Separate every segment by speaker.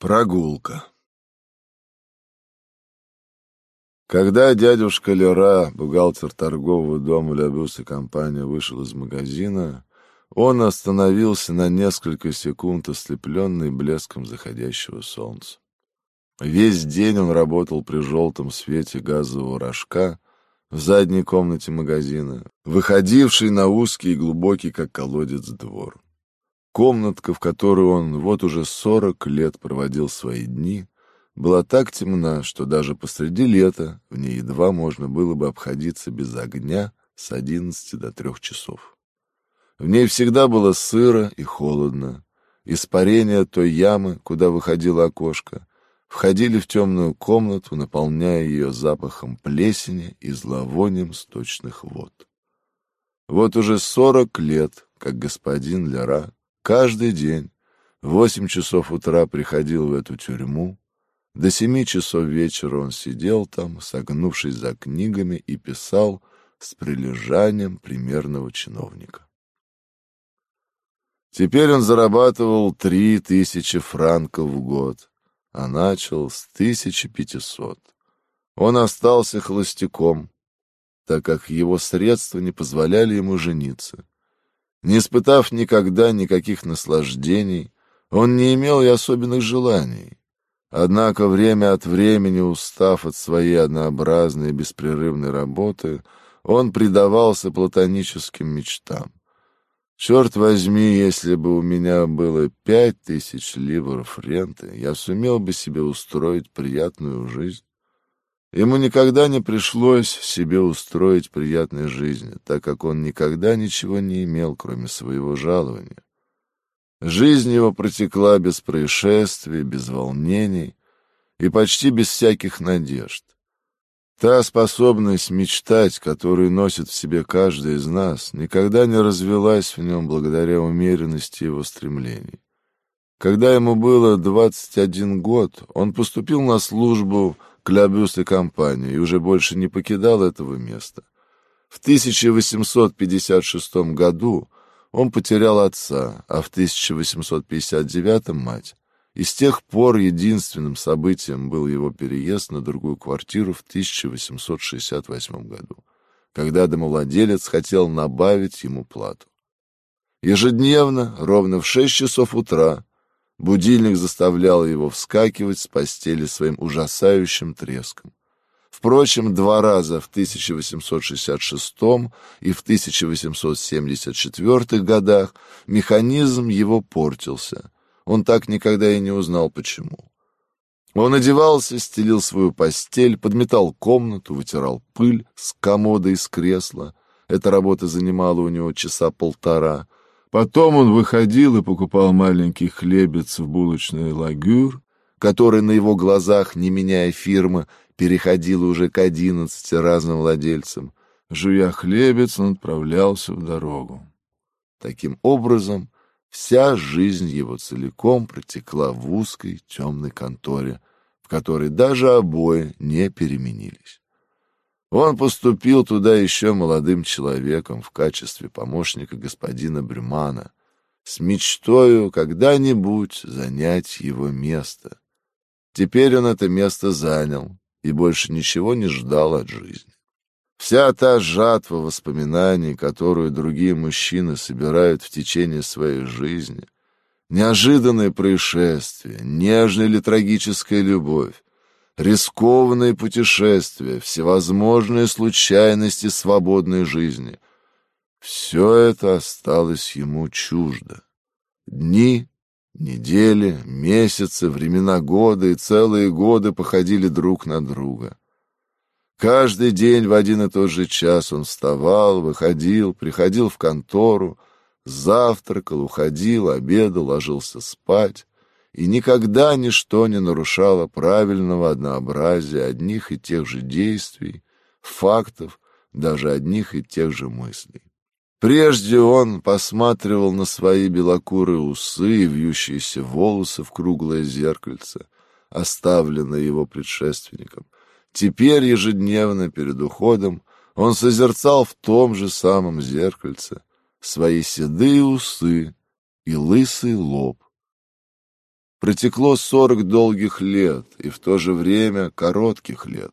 Speaker 1: Прогулка Когда дядюшка Лера, бухгалтер торгового дома «Лябюс» и компания, вышел из магазина, он остановился на несколько секунд, ослепленный блеском заходящего солнца. Весь день он работал при желтом свете газового рожка в задней комнате магазина, выходивший на узкий и глубокий, как колодец, двор. Комнатка, в которой он вот уже сорок лет проводил свои дни, была так темна, что даже посреди лета в ней едва можно было бы обходиться без огня с одиннадцати до трех часов. В ней всегда было сыро и холодно. Испарения той ямы, куда выходило окошко, входили в темную комнату, наполняя ее запахом плесени и зловонием сточных вод. Вот уже сорок лет, как господин Лера Каждый день в восемь часов утра приходил в эту тюрьму, до семи часов вечера он сидел там, согнувшись за книгами, и писал с прилежанием примерного чиновника. Теперь он зарабатывал три тысячи франков в год, а начал с тысячи пятисот. Он остался холостяком, так как его средства не позволяли ему жениться. Не испытав никогда никаких наслаждений, он не имел и особенных желаний. Однако время от времени, устав от своей однообразной и беспрерывной работы, он предавался платоническим мечтам. Черт возьми, если бы у меня было пять тысяч ливров ренты, я сумел бы себе устроить приятную жизнь. Ему никогда не пришлось себе устроить приятной жизни, так как он никогда ничего не имел, кроме своего жалования. Жизнь его протекла без происшествий, без волнений и почти без всяких надежд. Та способность мечтать, которую носит в себе каждый из нас, никогда не развелась в нем благодаря умеренности его стремлений. Когда ему было 21 год, он поступил на службу Клябюс и компания, и уже больше не покидал этого места. В 1856 году он потерял отца, а в 1859 мать. И с тех пор единственным событием был его переезд на другую квартиру в 1868 году, когда домовладелец хотел набавить ему плату. Ежедневно, ровно в шесть часов утра, Будильник заставлял его вскакивать с постели своим ужасающим треском. Впрочем, два раза в 1866 и в 1874 годах механизм его портился. Он так никогда и не узнал, почему. Он одевался, стелил свою постель, подметал комнату, вытирал пыль с комода и с кресла. Эта работа занимала у него часа полтора — Потом он выходил и покупал маленький хлебец в булочной «Лагюр», который на его глазах, не меняя фирмы, переходил уже к одиннадцати разным владельцам. Жуя хлебец, он отправлялся в дорогу. Таким образом, вся жизнь его целиком протекла в узкой темной конторе, в которой даже обои не переменились. Он поступил туда еще молодым человеком в качестве помощника господина Брюмана, с мечтою когда-нибудь занять его место. Теперь он это место занял и больше ничего не ждал от жизни. Вся та жатва воспоминаний, которую другие мужчины собирают в течение своей жизни, неожиданные происшествия, нежная или трагическая любовь, рискованные путешествия, всевозможные случайности свободной жизни. Все это осталось ему чуждо. Дни, недели, месяцы, времена года и целые годы походили друг на друга. Каждый день в один и тот же час он вставал, выходил, приходил в контору, завтракал, уходил, обедал, ложился спать и никогда ничто не нарушало правильного однообразия одних и тех же действий, фактов, даже одних и тех же мыслей. Прежде он посматривал на свои белокурые усы и вьющиеся волосы в круглое зеркальце, оставленное его предшественником. Теперь ежедневно перед уходом он созерцал в том же самом зеркальце свои седые усы и лысый лоб, Протекло сорок долгих лет, и в то же время коротких лет,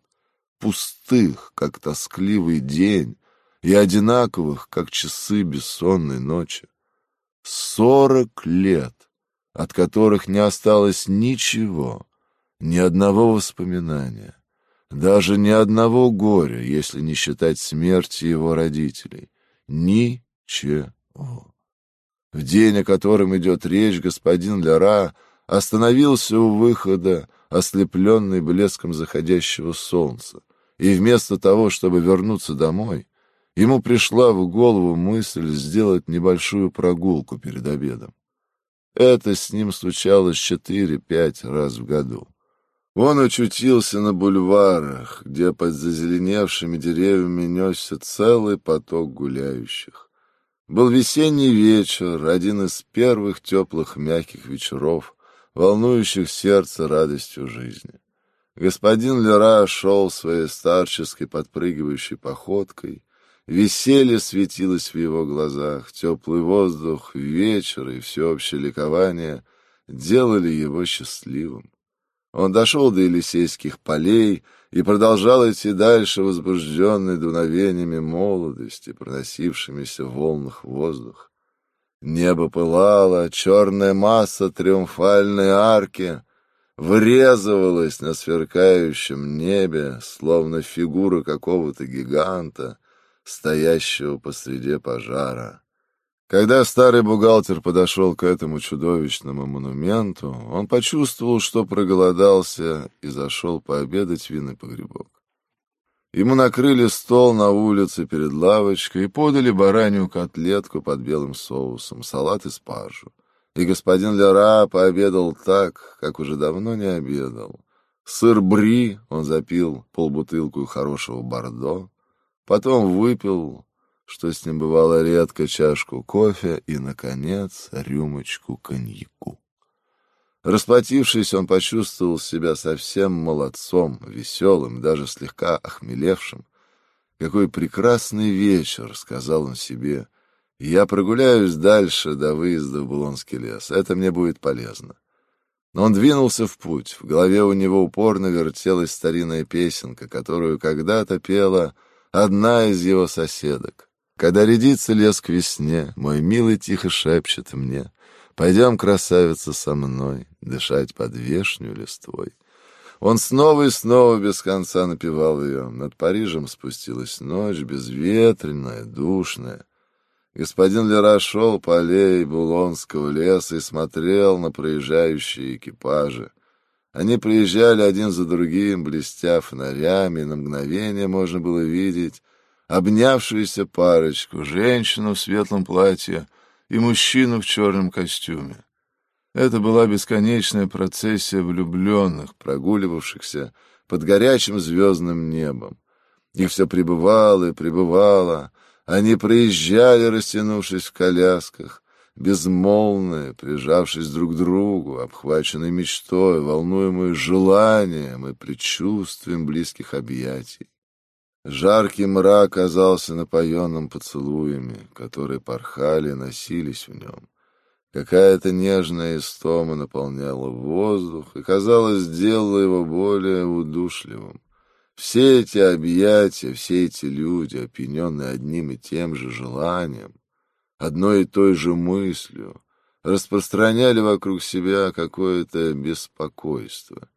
Speaker 1: пустых, как тоскливый день, и одинаковых, как часы бессонной ночи. Сорок лет, от которых не осталось ничего, ни одного воспоминания, даже ни одного горя, если не считать смерти его родителей. Ничего. В день, о котором идет речь, господин Лера остановился у выхода, ослепленный блеском заходящего солнца, и вместо того, чтобы вернуться домой, ему пришла в голову мысль сделать небольшую прогулку перед обедом. Это с ним случалось четыре-пять раз в году. Он очутился на бульварах, где под зазеленевшими деревьями несся целый поток гуляющих. Был весенний вечер, один из первых теплых мягких вечеров, волнующих сердце радостью жизни. Господин Лера шел своей старческой подпрыгивающей походкой. Веселье светилось в его глазах, теплый воздух, вечер и всеобщее ликование делали его счастливым. Он дошел до Елисейских полей и продолжал идти дальше, возбужденный дуновениями молодости, проносившимися в волнах воздух. Небо пылало, черная масса триумфальной арки врезывалась на сверкающем небе, словно фигура какого-то гиганта, стоящего посреди пожара. Когда старый бухгалтер подошел к этому чудовищному монументу, он почувствовал, что проголодался и зашел пообедать в винный погребок. Ему накрыли стол на улице перед лавочкой и подали баранью котлетку под белым соусом, салат и спаржу. И господин Лера пообедал так, как уже давно не обедал. Сыр бри он запил полбутылку хорошего бордо, потом выпил, что с ним бывало редко, чашку кофе и, наконец, рюмочку коньяку. Расплатившись, он почувствовал себя совсем молодцом, веселым, даже слегка охмелевшим. «Какой прекрасный вечер!» — сказал он себе. «Я прогуляюсь дальше до выезда в Булонский лес. Это мне будет полезно». Но он двинулся в путь. В голове у него упорно вертелась старинная песенка, которую когда-то пела одна из его соседок. «Когда рядится лес к весне, мой милый тихо шепчет мне, Пойдем, красавица, со мной, дышать под вешнюю листвой. Он снова и снова без конца напевал ее. Над Парижем спустилась ночь, безветренная, душная. Господин Лера шел по аллее Булонского леса и смотрел на проезжающие экипажи. Они приезжали один за другим, блестя фонарями, и на мгновение можно было видеть обнявшуюся парочку, женщину в светлом платье и мужчину в черном костюме. Это была бесконечная процессия влюбленных, прогуливавшихся под горячим звездным небом. Их все пребывало и пребывало. Они проезжали, растянувшись в колясках, безмолвные, прижавшись друг к другу, обхваченные мечтой, волнуемые желанием и предчувствием близких объятий. Жаркий мрак казался напоенным поцелуями, которые порхали носились в нем. Какая-то нежная истома наполняла воздух и, казалось, сделала его более удушливым. Все эти объятия, все эти люди, опьяненные одним и тем же желанием, одной и той же мыслью, распространяли вокруг себя какое-то беспокойство —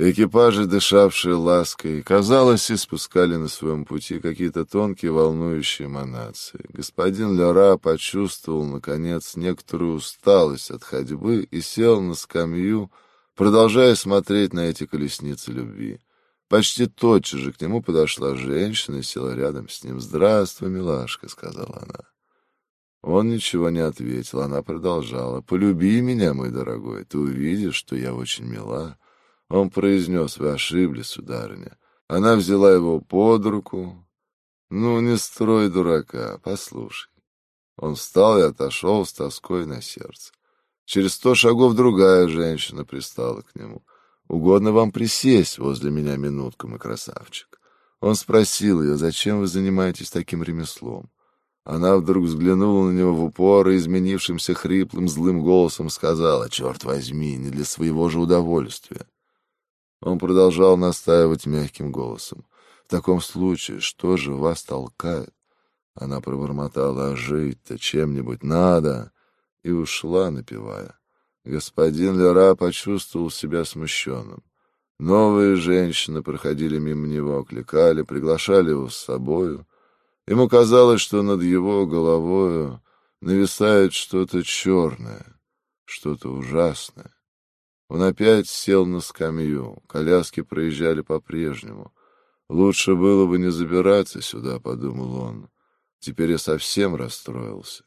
Speaker 1: Экипажи, дышавшие лаской, казалось, испускали на своем пути какие-то тонкие волнующие эманации. Господин Лера почувствовал, наконец, некоторую усталость от ходьбы и сел на скамью, продолжая смотреть на эти колесницы любви. Почти тотчас же к нему подошла женщина и села рядом с ним. «Здравствуй, милашка», — сказала она. Он ничего не ответил, она продолжала. «Полюби меня, мой дорогой, ты увидишь, что я очень мила». Он произнес, вы ошиблись, сударыня. Она взяла его под руку. Ну, не строй дурака, послушай. Он встал и отошел с тоской на сердце. Через сто шагов другая женщина пристала к нему. «Угодно вам присесть возле меня минутку, мой красавчик?» Он спросил ее, «Зачем вы занимаетесь таким ремеслом?» Она вдруг взглянула на него в упор и изменившимся хриплым злым голосом сказала, «Черт возьми, не для своего же удовольствия». Он продолжал настаивать мягким голосом. «В таком случае, что же вас толкает?» Она пробормотала, «А жить-то чем-нибудь надо!» и ушла, напевая. Господин Лера почувствовал себя смущенным. Новые женщины проходили мимо него, окликали, приглашали его с собою. Ему казалось, что над его головою нависает что-то черное, что-то ужасное. Он опять сел на скамью, коляски проезжали по-прежнему. «Лучше было бы не забираться сюда», — подумал он. «Теперь я совсем расстроился».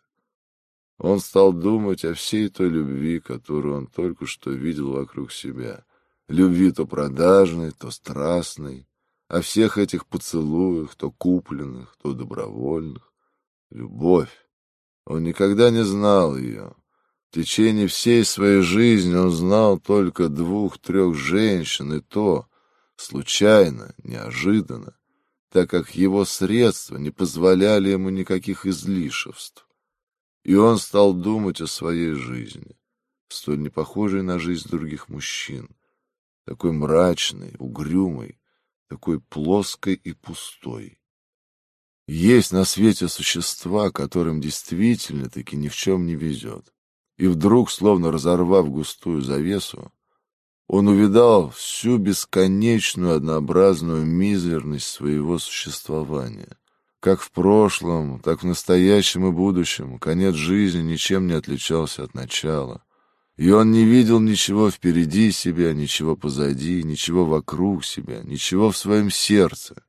Speaker 1: Он стал думать о всей той любви, которую он только что видел вокруг себя. Любви то продажной, то страстной, о всех этих поцелуях, то купленных, то добровольных. Любовь. Он никогда не знал ее. В течение всей своей жизни он знал только двух-трех женщин, и то случайно, неожиданно, так как его средства не позволяли ему никаких излишеств. И он стал думать о своей жизни, столь не похожей на жизнь других мужчин, такой мрачной, угрюмой, такой плоской и пустой. Есть на свете существа, которым действительно-таки ни в чем не везет. И вдруг, словно разорвав густую завесу, он увидал всю бесконечную однообразную мизерность своего существования. Как в прошлом, так в настоящем и будущем конец жизни ничем не отличался от начала. И он не видел ничего впереди себя, ничего позади, ничего вокруг себя, ничего в своем сердце.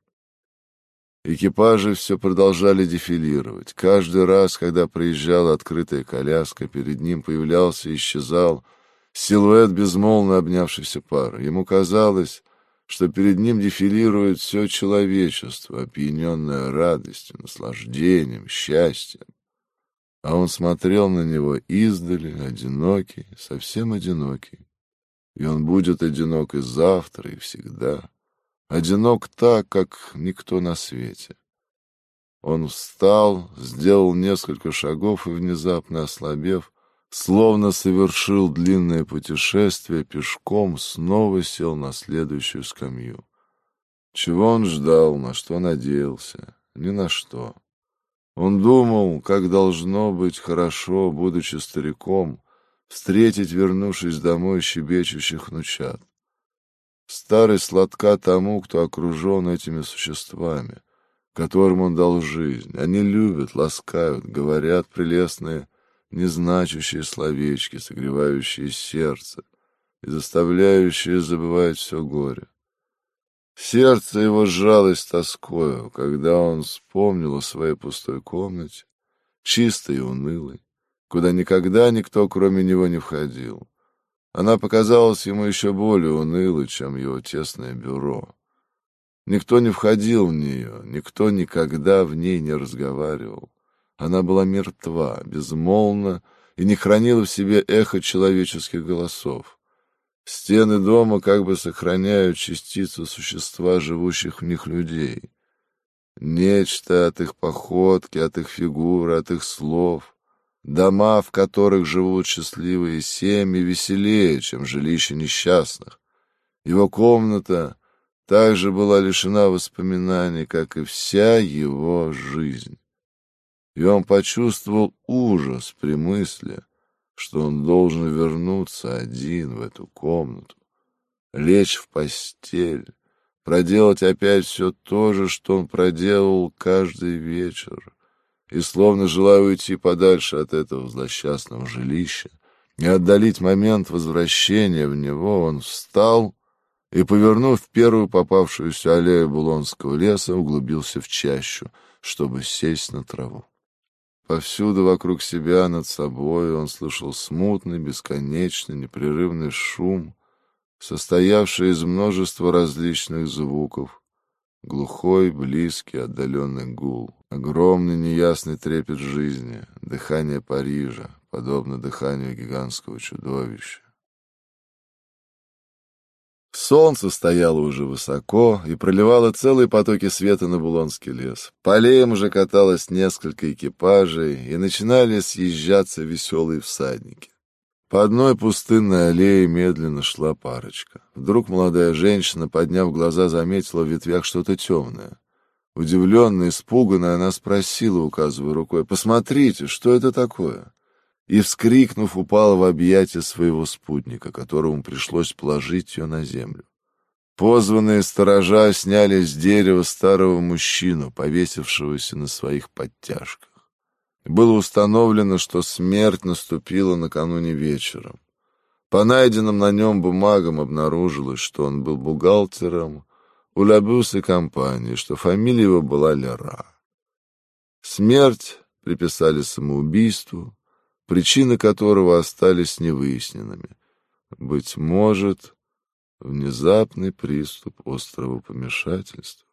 Speaker 1: Экипажи все продолжали дефилировать. Каждый раз, когда приезжала открытая коляска, перед ним появлялся и исчезал силуэт безмолвно обнявшейся пары. Ему казалось, что перед ним дефилирует все человечество, опьяненное радостью, наслаждением, счастьем. А он смотрел на него издали, одинокий, совсем одинокий. И он будет одинок и завтра, и всегда. Одинок так, как никто на свете. Он встал, сделал несколько шагов и, внезапно ослабев, словно совершил длинное путешествие пешком, снова сел на следующую скамью. Чего он ждал, на что надеялся? Ни на что. Он думал, как должно быть хорошо, будучи стариком, встретить, вернувшись домой, щебечущих внучат. Старый сладка тому, кто окружен этими существами, которым он дал жизнь. Они любят, ласкают, говорят прелестные незначащие словечки, согревающие сердце и заставляющие забывать все горе. Сердце его сжалось тоскою, когда он вспомнил о своей пустой комнате, чистой и унылой, куда никогда никто, кроме него, не входил. Она показалась ему еще более унылой, чем его тесное бюро. Никто не входил в нее, никто никогда в ней не разговаривал. Она была мертва, безмолвна и не хранила в себе эхо человеческих голосов. Стены дома как бы сохраняют частицу существа, живущих в них людей. Нечто от их походки, от их фигуры, от их слов. Дома, в которых живут счастливые семьи, веселее, чем жилища несчастных. Его комната также была лишена воспоминаний, как и вся его жизнь и он почувствовал ужас при мысли, что он должен вернуться один в эту комнату, лечь в постель, проделать опять все то же, что он проделал каждый вечер, и, словно желая уйти подальше от этого злосчастного жилища и отдалить момент возвращения в него, он встал и, повернув первую попавшуюся аллею Булонского леса, углубился в чащу, чтобы сесть на траву. Повсюду вокруг себя, над собой, он слышал смутный, бесконечный, непрерывный шум, состоявший из множества различных звуков. Глухой, близкий, отдаленный гул, огромный неясный трепет жизни, дыхание Парижа, подобно дыханию гигантского чудовища. Солнце стояло уже высоко и проливало целые потоки света на Булонский лес. По аллеям уже каталось несколько экипажей, и начинали съезжаться веселые всадники. По одной пустынной аллее медленно шла парочка. Вдруг молодая женщина, подняв глаза, заметила в ветвях что-то темное. Удивленная, испуганная, она спросила, указывая рукой, «Посмотрите, что это такое?» и, вскрикнув, упала в объятия своего спутника, которому пришлось положить ее на землю. Позванные сторожа сняли с дерева старого мужчину, повесившегося на своих подтяжках. Было установлено, что смерть наступила накануне вечером. По найденным на нем бумагам обнаружилось, что он был бухгалтером у Лабюс компании, что фамилия его была Лера. Смерть приписали самоубийству, причины которого остались невыясненными. Быть может, внезапный приступ острого помешательства.